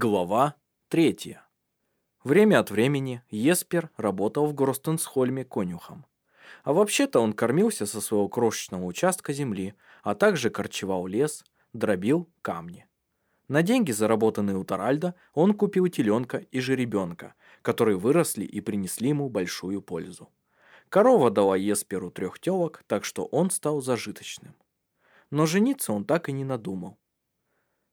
Глава третья. Время от времени Еспер работал в Гростенсхольме конюхом. А вообще-то он кормился со своего крошечного участка земли, а также корчевал лес, дробил камни. На деньги, заработанные у Таральда, он купил теленка и жеребенка, которые выросли и принесли ему большую пользу. Корова дала Есперу трех телок, так что он стал зажиточным. Но жениться он так и не надумал.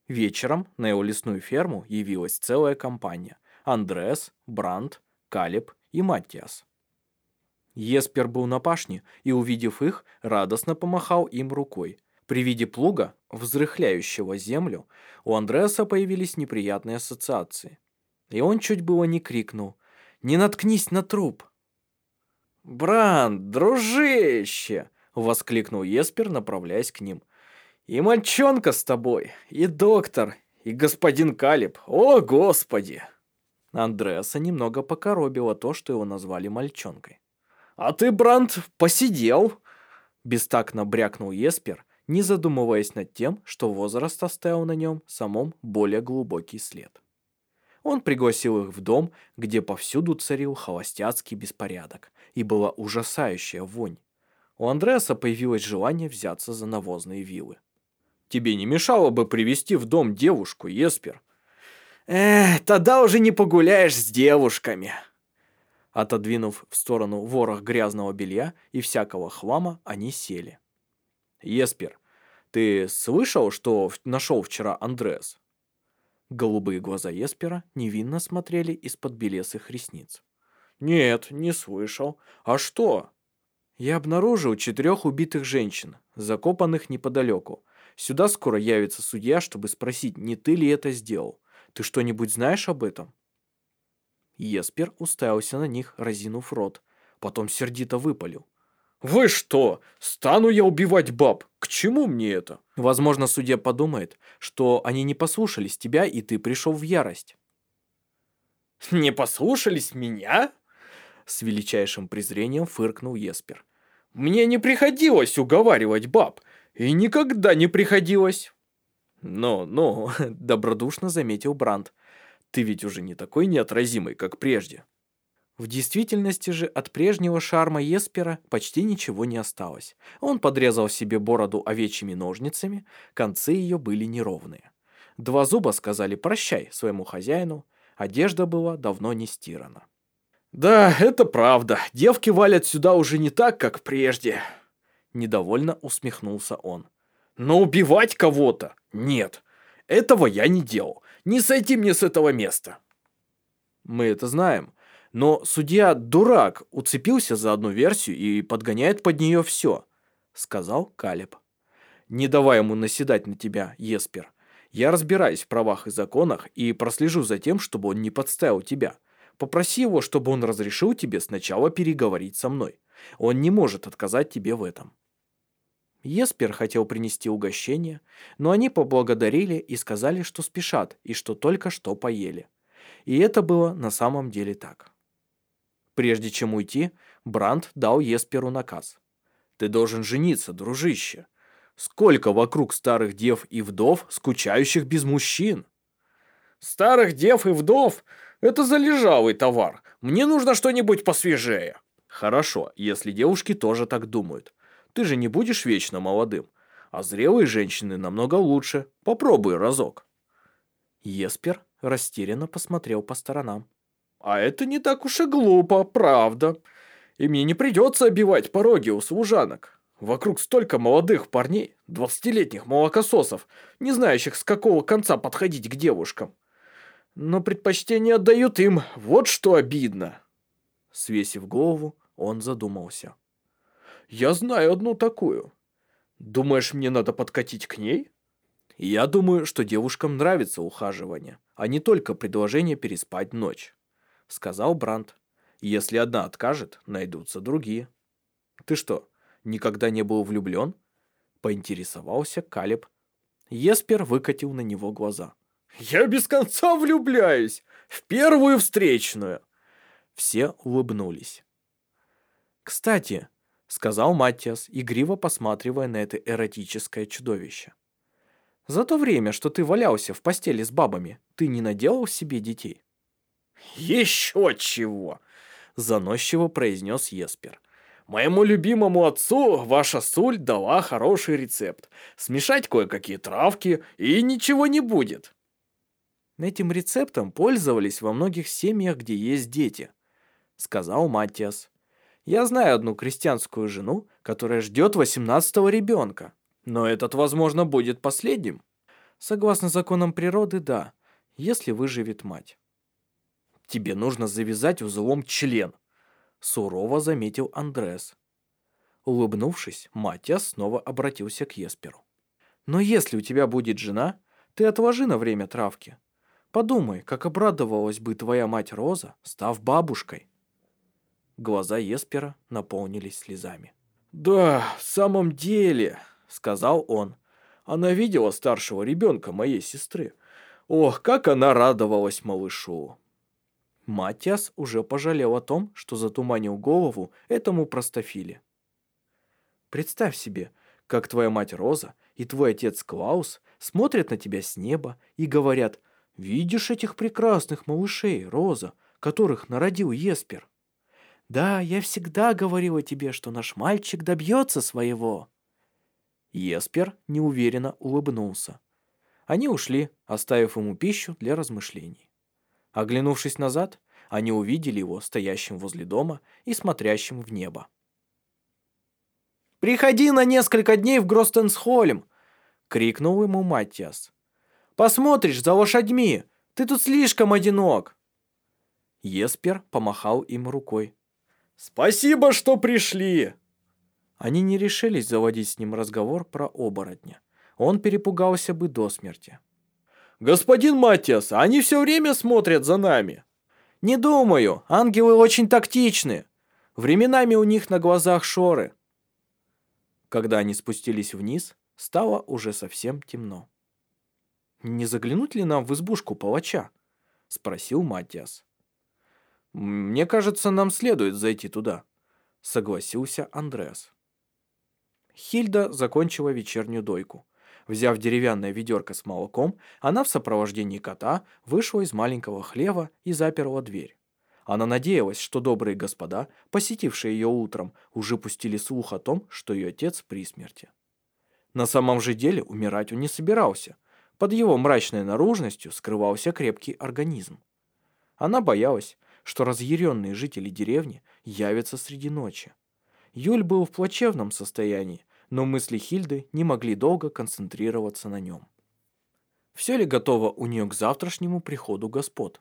Вечером на его лесную ферму явилась целая компания. Андреас, Бранд, Калеб и Маттиас. Еспер был на пашне и, увидев их, радостно помахал им рукой. При виде плуга, взрыхляющего землю, у Андреаса появились неприятные ассоциации. И он чуть было не крикнул «Не наткнись на труп!» «Бранд, дружище!» — воскликнул Еспер, направляясь к ним – и мальчонка с тобой, и доктор, и господин Калиб. О, Господи!» Андреаса немного покоробило то, что его назвали мальчонкой. «А ты, Бранд, посидел!» Бестактно брякнул Еспер, не задумываясь над тем, что возраст оставил на нем самом более глубокий след. Он пригласил их в дом, где повсюду царил холостяцкий беспорядок, и была ужасающая вонь. У Андреаса появилось желание взяться за навозные вилы. Тебе не мешало бы привести в дом девушку, Еспер?» «Эх, тогда уже не погуляешь с девушками!» Отодвинув в сторону ворох грязного белья и всякого хлама, они сели. «Еспер, ты слышал, что нашел вчера Андреас?» Голубые глаза Еспера невинно смотрели из-под белесых ресниц. «Нет, не слышал. А что?» «Я обнаружил четырех убитых женщин, закопанных неподалеку. Сюда скоро явится судья, чтобы спросить, не ты ли это сделал. Ты что-нибудь знаешь об этом?» Еспер уставился на них, разинув рот. Потом сердито выпалил. «Вы что? Стану я убивать баб? К чему мне это?» Возможно, судья подумает, что они не послушались тебя, и ты пришел в ярость. «Не послушались меня?» С величайшим презрением фыркнул Еспер. «Мне не приходилось уговаривать баб. И никогда не приходилось. Но, но, добродушно заметил Бранд. Ты ведь уже не такой неотразимый, как прежде. В действительности же от прежнего шарма Еспера почти ничего не осталось. Он подрезал себе бороду овечьими ножницами, концы ее были неровные. Два зуба сказали «прощай» своему хозяину, одежда была давно не стирана. «Да, это правда, девки валят сюда уже не так, как прежде», Недовольно усмехнулся он. Но убивать кого-то? Нет. Этого я не делал. Не сойти мне с этого места. Мы это знаем. Но судья дурак уцепился за одну версию и подгоняет под нее все, сказал Калеб. Не давай ему наседать на тебя, Еспер. Я разбираюсь в правах и законах и прослежу за тем, чтобы он не подставил тебя. Попроси его, чтобы он разрешил тебе сначала переговорить со мной. Он не может отказать тебе в этом. Еспер хотел принести угощение, но они поблагодарили и сказали, что спешат и что только что поели. И это было на самом деле так. Прежде чем уйти, Бранд дал Есперу наказ. «Ты должен жениться, дружище. Сколько вокруг старых дев и вдов, скучающих без мужчин?» «Старых дев и вдов – это залежалый товар. Мне нужно что-нибудь посвежее». «Хорошо, если девушки тоже так думают. Ты же не будешь вечно молодым. А зрелые женщины намного лучше. Попробуй разок». Еспер растерянно посмотрел по сторонам. «А это не так уж и глупо, правда. И мне не придется обивать пороги у служанок. Вокруг столько молодых парней, двадцатилетних молокососов, не знающих, с какого конца подходить к девушкам. Но предпочтение отдают им, вот что обидно». Свесив голову, он задумался. Я знаю одну такую. Думаешь, мне надо подкатить к ней? Я думаю, что девушкам нравится ухаживание, а не только предложение переспать ночь, сказал Бранд. Если одна откажет, найдутся другие. Ты что, никогда не был влюблен? Поинтересовался Калеб. Еспер выкатил на него глаза. «Я без конца влюбляюсь! В первую встречную!» Все улыбнулись. «Кстати, сказал Маттиас, игриво посматривая на это эротическое чудовище. За то время, что ты валялся в постели с бабами, ты не наделал себе детей?» «Еще чего!» – заносчиво произнес Еспер. «Моему любимому отцу ваша Суль дала хороший рецепт. Смешать кое-какие травки, и ничего не будет». Этим рецептом пользовались во многих семьях, где есть дети, сказал Матиас. Я знаю одну крестьянскую жену, которая ждет восемнадцатого ребенка. Но этот, возможно, будет последним. Согласно законам природы, да, если выживет мать. Тебе нужно завязать узлом член, сурово заметил Андрес. Улыбнувшись, Матиас снова обратился к Есперу. Но если у тебя будет жена, ты отложи на время травки. Подумай, как обрадовалась бы твоя мать Роза, став бабушкой. Глаза Еспера наполнились слезами. «Да, в самом деле», — сказал он, — «она видела старшего ребенка моей сестры. Ох, как она радовалась малышу!» Матиас уже пожалел о том, что затуманил голову этому простофиле. Представь себе, как твоя мать Роза и твой отец Клаус смотрят на тебя с неба и говорят «Видишь этих прекрасных малышей, Роза, которых народил Еспер?» «Да, я всегда говорила тебе, что наш мальчик добьется своего». Еспер неуверенно улыбнулся. Они ушли, оставив ему пищу для размышлений. Оглянувшись назад, они увидели его стоящим возле дома и смотрящим в небо. «Приходи на несколько дней в Гростенсхольм!» — крикнул ему Маттиас. «Посмотришь за лошадьми! Ты тут слишком одинок!» Еспер помахал им рукой. «Спасибо, что пришли!» Они не решились заводить с ним разговор про оборотня. Он перепугался бы до смерти. «Господин Матиас, они все время смотрят за нами!» «Не думаю, ангелы очень тактичны. Временами у них на глазах шоры». Когда они спустились вниз, стало уже совсем темно. «Не заглянуть ли нам в избушку палача?» — спросил Матиас. «Мне кажется, нам следует зайти туда», — согласился Андреас. Хильда закончила вечернюю дойку. Взяв деревянное ведерко с молоком, она в сопровождении кота вышла из маленького хлева и заперла дверь. Она надеялась, что добрые господа, посетившие ее утром, уже пустили слух о том, что ее отец при смерти. На самом же деле умирать он не собирался. Под его мрачной наружностью скрывался крепкий организм. Она боялась, что разъяренные жители деревни явятся среди ночи. Юль был в плачевном состоянии, но мысли Хильды не могли долго концентрироваться на нем. Все ли готово у нее к завтрашнему приходу господ?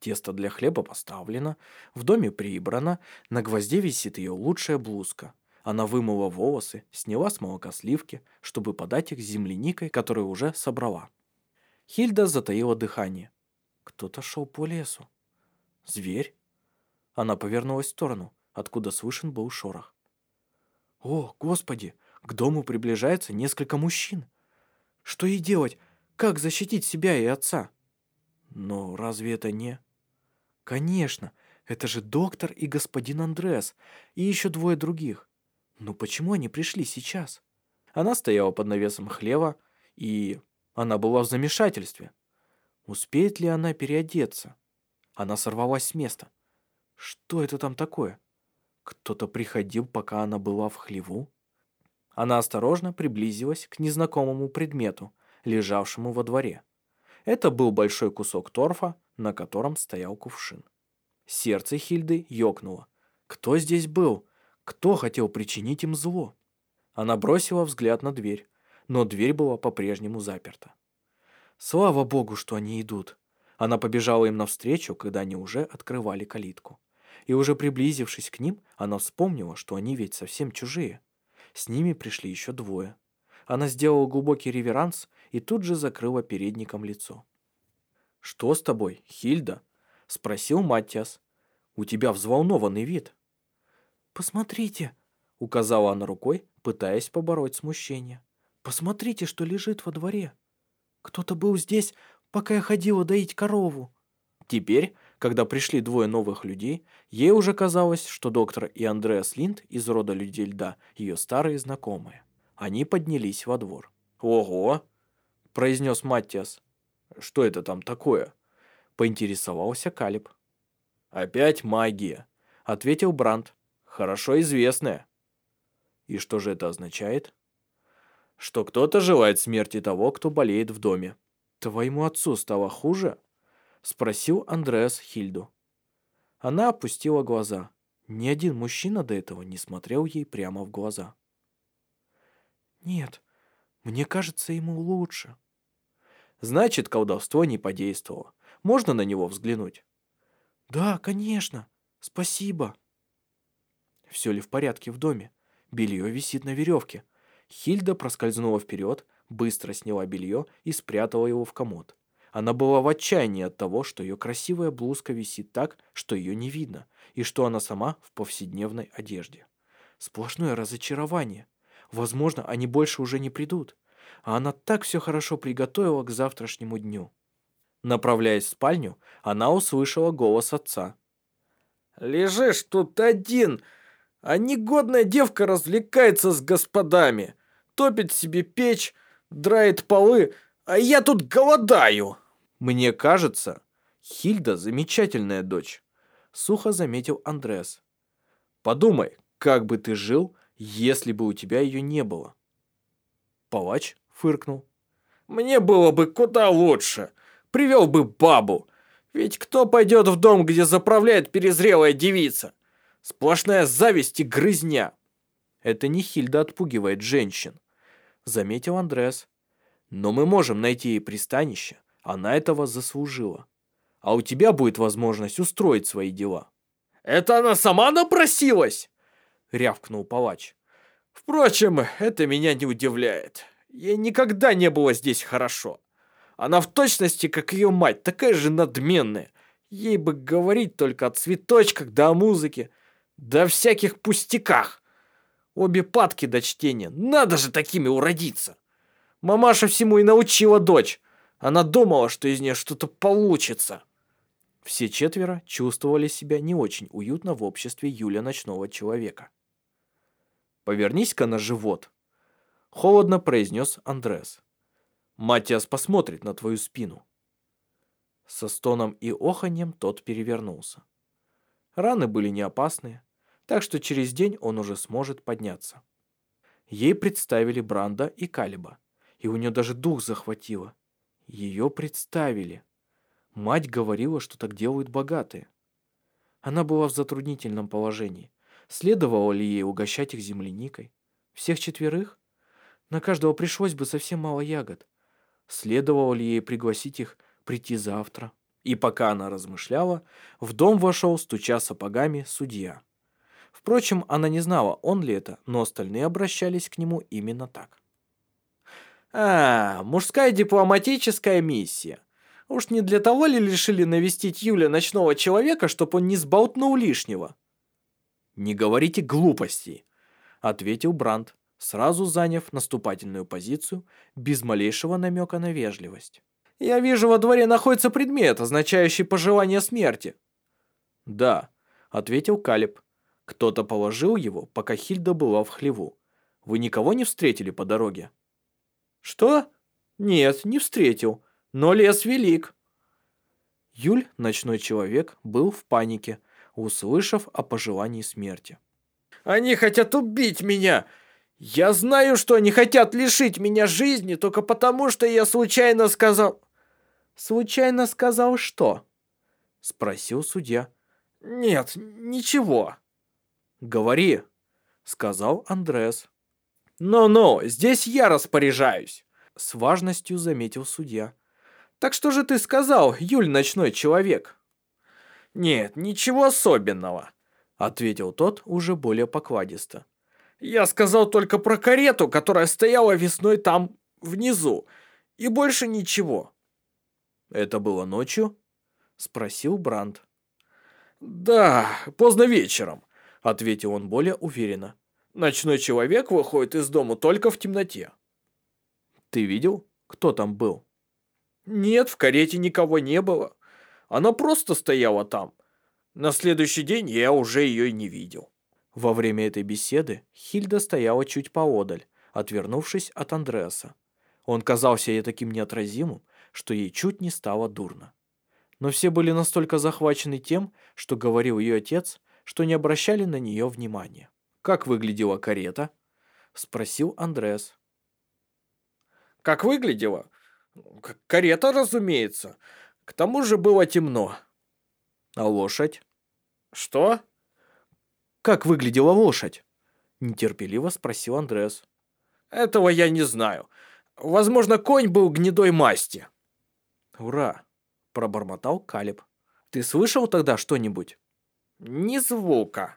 Тесто для хлеба поставлено, в доме прибрано, на гвозде висит ее лучшая блузка. Она вымыла волосы, сняла с молока сливки, чтобы подать их с земляникой, которую уже собрала. Хильда затаила дыхание. Кто-то шел по лесу. Зверь? Она повернулась в сторону, откуда слышен был шорох. О, Господи, к дому приближается несколько мужчин. Что ей делать? Как защитить себя и отца? Но разве это не... Конечно, это же доктор и господин Андрес, и еще двое других. Но почему они пришли сейчас? Она стояла под навесом хлева, и она была в замешательстве. Успеет ли она переодеться? Она сорвалась с места. Что это там такое? Кто-то приходил, пока она была в хлеву? Она осторожно приблизилась к незнакомому предмету, лежавшему во дворе. Это был большой кусок торфа, на котором стоял кувшин. Сердце Хильды ёкнуло. Кто здесь был? Кто хотел причинить им зло? Она бросила взгляд на дверь, но дверь была по-прежнему заперта. Слава богу, что они идут. Она побежала им навстречу, когда они уже открывали калитку и уже приблизившись к ним, она вспомнила, что они ведь совсем чужие. С ними пришли еще двое. Она сделала глубокий реверанс и тут же закрыла передником лицо. «Что с тобой, Хильда?» — спросил Маттиас. «У тебя взволнованный вид». «Посмотрите», — указала она рукой, пытаясь побороть смущение. «Посмотрите, что лежит во дворе. Кто-то был здесь, пока я ходила доить корову». Теперь когда пришли двое новых людей, ей уже казалось, что доктор и Андреас Линд из рода людей льда ее старые знакомые. Они поднялись во двор. «Ого!» произнес Маттиас. «Что это там такое?» – поинтересовался Калиб. «Опять магия», – ответил Бранд. «Хорошо известная». «И что же это означает?» «Что кто-то желает смерти того, кто болеет в доме». «Твоему отцу стало хуже?» – спросил Андреас Хильду. Она опустила глаза. Ни один мужчина до этого не смотрел ей прямо в глаза. «Нет, мне кажется, ему лучше». «Значит, колдовство не подействовало. Можно на него взглянуть?» «Да, конечно. Спасибо». Все ли в порядке в доме? Белье висит на веревке. Хильда проскользнула вперед, быстро сняла белье и спрятала его в комод. Она была в отчаянии от того, что ее красивая блузка висит так, что ее не видно, и что она сама в повседневной одежде. Сплошное разочарование. Возможно, они больше уже не придут. А она так все хорошо приготовила к завтрашнему дню. Направляясь в спальню, она услышала голос отца. «Лежишь тут один, а негодная девка развлекается с господами, топит себе печь, драет полы, а я тут голодаю!» «Мне кажется, Хильда замечательная дочь», — сухо заметил Андрес. «Подумай, как бы ты жил, если бы у тебя ее не было?» Палач фыркнул. «Мне было бы куда лучше привел бы бабу. Ведь кто пойдет в дом, где заправляет перезрелая девица? Сплошная зависть и грызня. Это не Хильда отпугивает женщин, заметил Андрес. Но мы можем найти ей пристанище. Она этого заслужила. А у тебя будет возможность устроить свои дела. Это она сама напросилась? Рявкнул палач. Впрочем, это меня не удивляет. Ей никогда не было здесь хорошо. Она в точности, как ее мать, такая же надменная. Ей бы говорить только о цветочках да о музыке, да о всяких пустяках. Обе падки до чтения. Надо же такими уродиться. Мамаша всему и научила дочь. Она думала, что из нее что-то получится. Все четверо чувствовали себя не очень уютно в обществе Юля Ночного Человека. «Повернись-ка на живот», — холодно произнес Андрес. Матиас посмотрит на твою спину». Со стоном и оханьем тот перевернулся. Раны были не опасные, так что через день он уже сможет подняться. Ей представили Бранда и Калиба, и у нее даже дух захватило. Ее представили. Мать говорила, что так делают богатые. Она была в затруднительном положении. Следовало ли ей угощать их земляникой? Всех четверых? На каждого пришлось бы совсем мало ягод. Следовало ли ей пригласить их прийти завтра? И пока она размышляла, в дом вошел, стуча сапогами, судья. Впрочем, она не знала, он ли это, но остальные обращались к нему именно так. «А, мужская дипломатическая миссия. Уж не для того ли решили навестить Юля ночного человека, чтобы он не сболтнул лишнего?» «Не говорите глупостей», — ответил Бранд сразу заняв наступательную позицию без малейшего намека на вежливость. «Я вижу, во дворе находится предмет, означающий пожелание смерти». «Да», — ответил Калиб. «Кто-то положил его, пока Хильда была в хлеву. Вы никого не встретили по дороге?» «Что? Нет, не встретил. Но лес велик». Юль, ночной человек, был в панике, услышав о пожелании смерти. «Они хотят убить меня! Я знаю, что они хотят лишить меня жизни только потому, что я случайно сказал... Случайно сказал что? Спросил судья. Нет, ничего. Говори, сказал Андрес. «Ну-ну, здесь я распоряжаюсь», — с важностью заметил судья. «Так что же ты сказал, Юль, ночной человек?» «Нет, ничего особенного», — ответил тот уже более покладисто. Я сказал только про карету, которая стояла весной там, внизу. И больше ничего. Это было ночью? Спросил Бранд. Да, поздно вечером, ответил он более уверенно. Ночной человек выходит из дома только в темноте. Ты видел, кто там был? Нет, в карете никого не было. Она просто стояла там. На следующий день я уже ее не видел. Во время этой беседы Хильда стояла чуть поодаль, отвернувшись от Андреаса. Он казался ей таким неотразимым, что ей чуть не стало дурно. Но все были настолько захвачены тем, что говорил ее отец, что не обращали на нее внимания. «Как выглядела карета?» — спросил Андреас. «Как выглядела? Карета, разумеется. К тому же было темно». «А лошадь?» «Что?» «Как выглядела лошадь?» — нетерпеливо спросил Андреас. «Этого я не знаю. Возможно, конь был гнедой масти». «Ура!» — пробормотал Калиб. «Ты слышал тогда что-нибудь?» «Ни звука».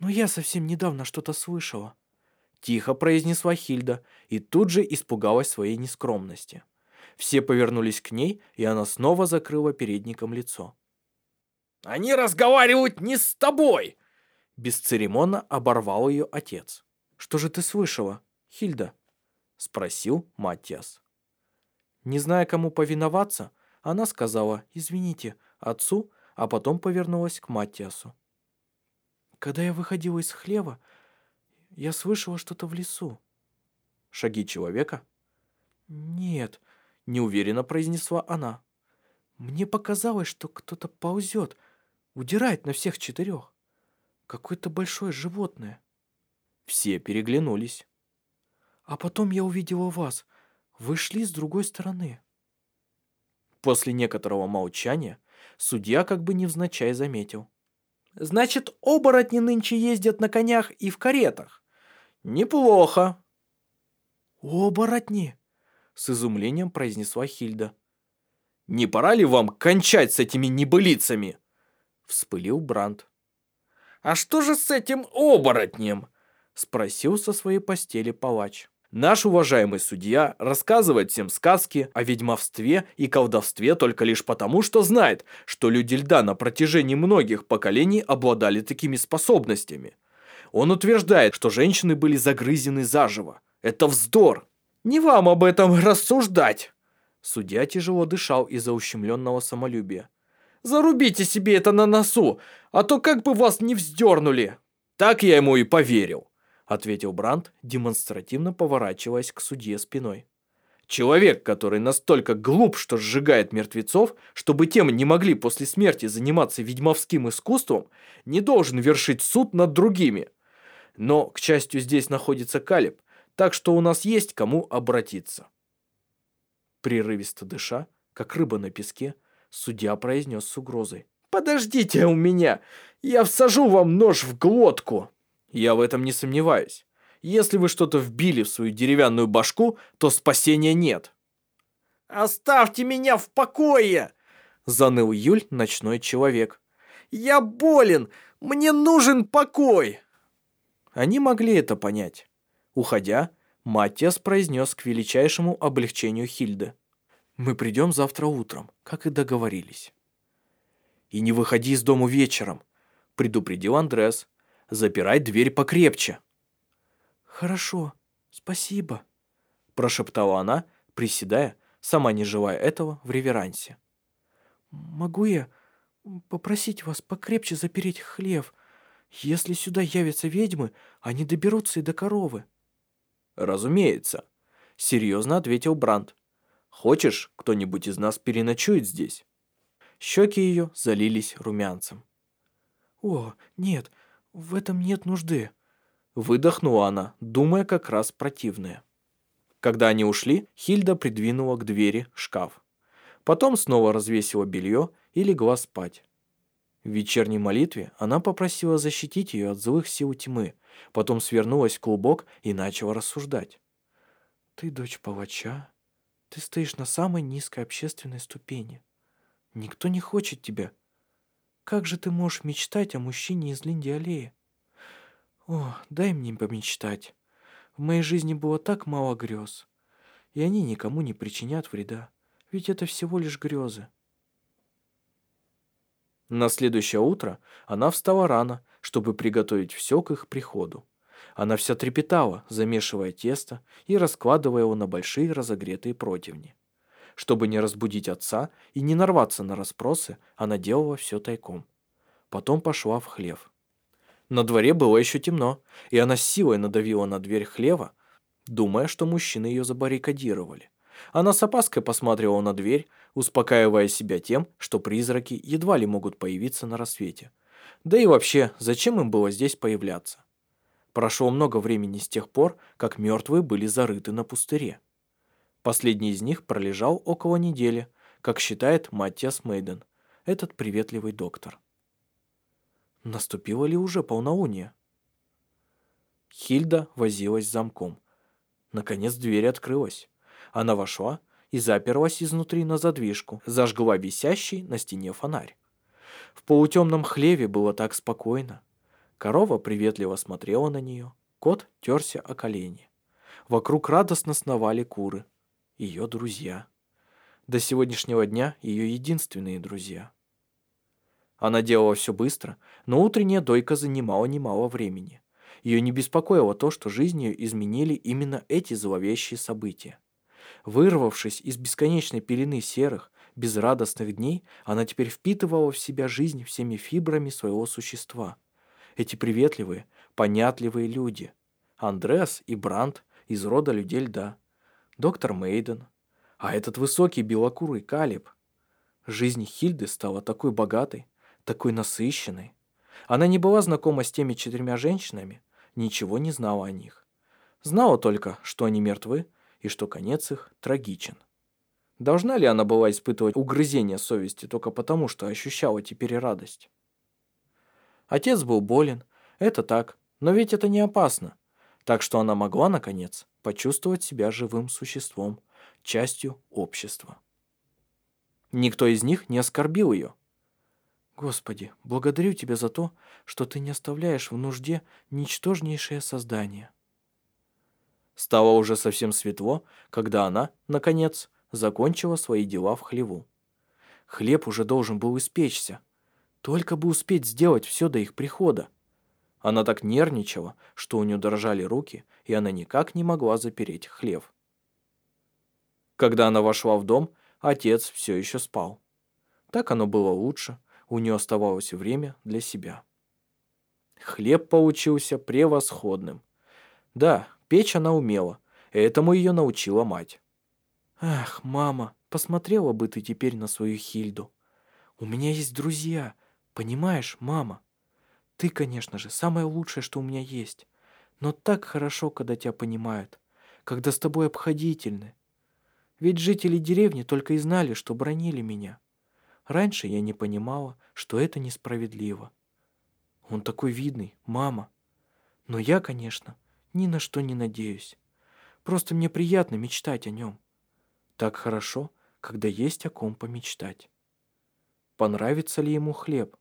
«Но я совсем недавно что-то слышала», — тихо произнесла Хильда и тут же испугалась своей нескромности. Все повернулись к ней, и она снова закрыла передником лицо. «Они разговаривают не с тобой!» Бесцеремонно оборвал ее отец. «Что же ты слышала, Хильда?» Спросил Матиас. Не зная, кому повиноваться, она сказала «извините» отцу, а потом повернулась к Матиасу. «Когда я выходила из хлева, я слышала что-то в лесу». «Шаги человека?» «Нет», — неуверенно произнесла она. «Мне показалось, что кто-то ползет, удирает на всех четырех. Какое-то большое животное». Все переглянулись. «А потом я увидела вас. Вы шли с другой стороны». После некоторого молчания судья как бы невзначай заметил. «Значит, оборотни нынче ездят на конях и в каретах. Неплохо». «Оборотни!» — с изумлением произнесла Хильда. «Не пора ли вам кончать с этими небылицами?» — вспылил Бранд. «А что же с этим оборотнем?» — спросил со своей постели палач. Наш уважаемый судья рассказывает всем сказки о ведьмовстве и колдовстве только лишь потому, что знает, что люди льда на протяжении многих поколений обладали такими способностями. Он утверждает, что женщины были загрызены заживо. Это вздор. Не вам об этом рассуждать. Судья тяжело дышал из-за ущемленного самолюбия. Зарубите себе это на носу, а то как бы вас не вздернули. Так я ему и поверил. — ответил Бранд, демонстративно поворачиваясь к судье спиной. «Человек, который настолько глуп, что сжигает мертвецов, чтобы тем не могли после смерти заниматься ведьмовским искусством, не должен вершить суд над другими. Но, к счастью, здесь находится Калиб, так что у нас есть кому обратиться». Прерывисто дыша, как рыба на песке, судья произнес с угрозой. «Подождите у меня! Я всажу вам нож в глотку!» Я в этом не сомневаюсь. Если вы что-то вбили в свою деревянную башку, то спасения нет. «Оставьте меня в покое!» Заныл Юль, ночной человек. «Я болен! Мне нужен покой!» Они могли это понять. Уходя, Матиас произнес к величайшему облегчению Хильды. «Мы придем завтра утром, как и договорились». «И не выходи из дому вечером», — предупредил Андрес, запирай дверь покрепче». «Хорошо, спасибо», – прошептала она, приседая, сама не желая этого, в реверансе. «Могу я попросить вас покрепче запереть хлев? Если сюда явятся ведьмы, они доберутся и до коровы». «Разумеется», — серьезно ответил Бранд. «Хочешь, кто-нибудь из нас переночует здесь?» Щеки ее залились румянцем. «О, нет, «В этом нет нужды», — выдохнула она, думая как раз противное. Когда они ушли, Хильда придвинула к двери шкаф. Потом снова развесила белье и легла спать. В вечерней молитве она попросила защитить ее от злых сил тьмы, потом свернулась в клубок и начала рассуждать. «Ты дочь палача, ты стоишь на самой низкой общественной ступени. Никто не хочет тебя, как же ты можешь мечтать о мужчине из Линди-аллеи? О, дай мне помечтать. В моей жизни было так мало грез. И они никому не причинят вреда. Ведь это всего лишь грезы. На следующее утро она встала рано, чтобы приготовить все к их приходу. Она вся трепетала, замешивая тесто и раскладывая его на большие разогретые противни. Чтобы не разбудить отца и не нарваться на расспросы, она делала все тайком. Потом пошла в хлев. На дворе было еще темно, и она силой надавила на дверь хлева. думая, что мужчины ее забаррикадировали. Она с опаской посмотрела на дверь, успокаивая себя тем, что призраки едва ли могут появиться на рассвете. Да и вообще, зачем им было здесь появляться? Прошло много времени с тех пор, как мертвые были зарыты на пустыре. Последний из них пролежал около недели, как считает Маттиас Мейден, этот приветливый доктор. Наступило ли уже полнолуние? Хильда возилась с замком. Наконец дверь открылась. Она вошла и заперлась изнутри на задвижку, зажгла висящий на стене фонарь. В полутемном хлеве было так спокойно. Корова приветливо смотрела на нее, кот терся о колени. Вокруг радостно сновали куры, ее друзья. До сегодняшнего дня ее единственные друзья. Она делала все быстро, но утренняя дойка занимала немало времени. Ее не беспокоило то, что жизнь ее изменили именно эти зловещие события. Вырвавшись из бесконечной пелены серых, безрадостных дней, она теперь впитывала в себя жизнь всеми фибрами своего существа. Эти приветливые, понятливые люди. Андреас и Брандт из рода людей льда. Доктор Мейден. А этот высокий белокурый Калиб. Жизнь Хильды стала такой богатой, такой насыщенной. Она не была знакома с теми четырьмя женщинами, ничего не знала о них. Знала только, что они мертвы и что конец их трагичен. Должна ли она была испытывать угрызение совести только потому, что ощущала теперь радость? Отец был болен, это так, но ведь это не опасно. Так что она могла, наконец, почувствовать себя живым существом, частью общества. Никто из них не оскорбил ее. Господи, благодарю Тебя за то, что Ты не оставляешь в нужде ничтожнейшее создание. Стало уже совсем светло, когда она, наконец, закончила свои дела в хлеву. Хлеб уже должен был испечься. Только бы успеть сделать все до их прихода. Она так нервничала, что у нее дрожали руки, и она никак не могла запереть хлев. Когда она вошла в дом, отец все еще спал. Так оно было лучше, у нее оставалось время для себя. Хлеб получился превосходным. Да, печь она умела, этому ее научила мать. «Ах, мама, посмотрела бы ты теперь на свою Хильду. У меня есть друзья, понимаешь, мама? Ты, конечно же, самое лучшее, что у меня есть. Но так хорошо, когда тебя понимают, когда с тобой обходительны. Ведь жители деревни только и знали, что бронили меня. Раньше я не понимала, что это несправедливо. Он такой видный, мама. Но я, конечно, ни на что не надеюсь. Просто мне приятно мечтать о нем. Так хорошо, когда есть о ком помечтать. Понравится ли ему хлеб?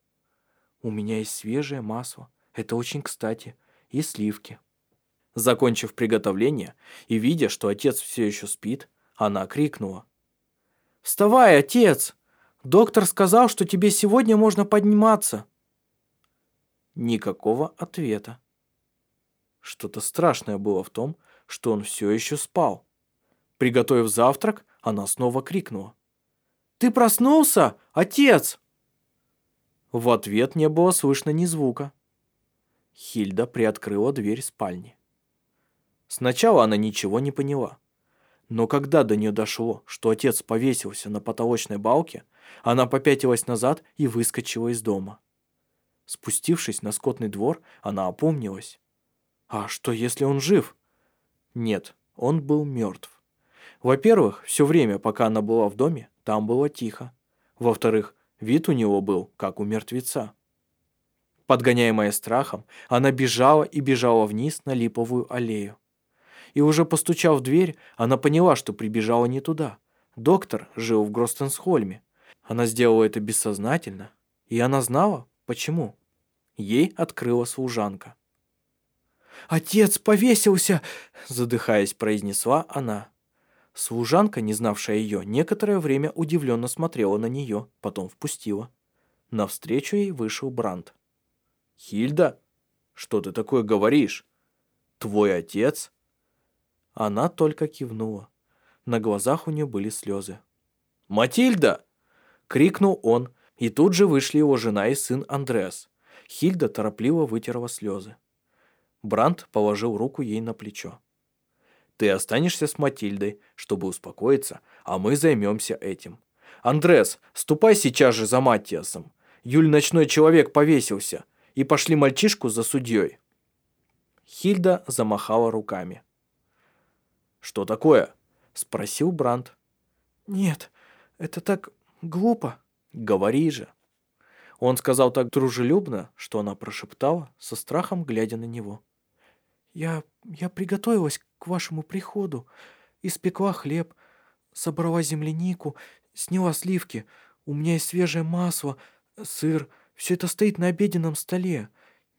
У меня есть свежее масло, это очень кстати, и сливки. Закончив приготовление и видя, что отец все еще спит, она крикнула. «Вставай, отец! Доктор сказал, что тебе сегодня можно подниматься». Никакого ответа. Что-то страшное было в том, что он все еще спал. Приготовив завтрак, она снова крикнула. «Ты проснулся, отец?» В ответ не было слышно ни звука. Хильда приоткрыла дверь спальни. Сначала она ничего не поняла. Но когда до нее дошло, что отец повесился на потолочной балке, она попятилась назад и выскочила из дома. Спустившись на скотный двор, она опомнилась. А что, если он жив? Нет, он был мертв. Во-первых, все время, пока она была в доме, там было тихо. Во-вторых, вид у него был, как у мертвеца. Подгоняемая страхом, она бежала и бежала вниз на липовую аллею. И уже постучав в дверь, она поняла, что прибежала не туда. Доктор жил в Гростенсхольме. Она сделала это бессознательно, и она знала, почему. Ей открыла служанка. «Отец повесился!» – задыхаясь, произнесла она. Служанка, не знавшая ее, некоторое время удивленно смотрела на нее, потом впустила. Навстречу ей вышел Бранд. «Хильда, что ты такое говоришь? Твой отец?» Она только кивнула. На глазах у нее были слезы. «Матильда!» — крикнул он, и тут же вышли его жена и сын Андреас. Хильда торопливо вытерла слезы. Бранд положил руку ей на плечо. Ты останешься с Матильдой, чтобы успокоиться, а мы займемся этим. Андрес, ступай сейчас же за Маттиасом. Юль ночной человек повесился. И пошли мальчишку за судьей. Хильда замахала руками. «Что такое?» – спросил Бранд. «Нет, это так глупо». «Говори же». Он сказал так дружелюбно, что она прошептала, со страхом глядя на него. «Я... я приготовилась к вашему приходу. Испекла хлеб, собрала землянику, сняла сливки. У меня есть свежее масло, сыр. Все это стоит на обеденном столе.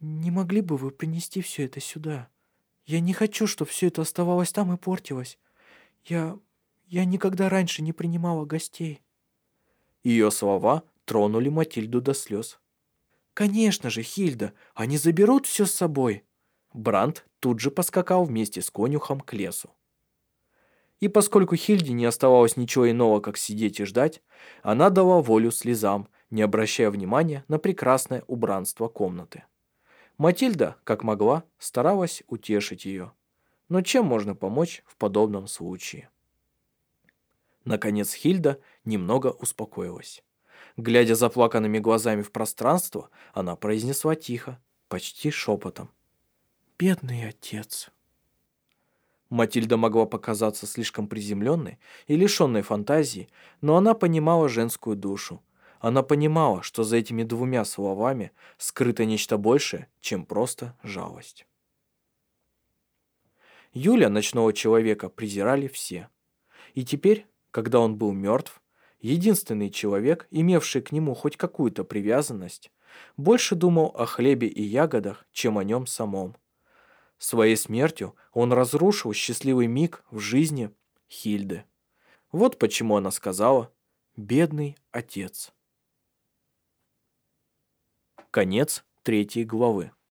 Не могли бы вы принести все это сюда? Я не хочу, чтобы все это оставалось там и портилось. Я... я никогда раньше не принимала гостей». Ее слова тронули Матильду до слез. «Конечно же, Хильда, они заберут все с собой!» Бранд тут же поскакал вместе с конюхом к лесу. И поскольку Хильде не оставалось ничего иного, как сидеть и ждать, она дала волю слезам, не обращая внимания на прекрасное убранство комнаты. Матильда, как могла, старалась утешить ее. Но чем можно помочь в подобном случае? Наконец Хильда немного успокоилась. Глядя заплаканными глазами в пространство, она произнесла тихо, почти шепотом. «Бедный отец». Матильда могла показаться слишком приземленной и лишенной фантазии, но она понимала женскую душу. Она понимала, что за этими двумя словами скрыто нечто большее, чем просто жалость. Юля, ночного человека, презирали все. И теперь, когда он был мертв, единственный человек, имевший к нему хоть какую-то привязанность, больше думал о хлебе и ягодах, чем о нем самом. Своей смертью он разрушил счастливый миг в жизни Хильды. Вот почему она сказала «бедный отец». Конец третьей главы.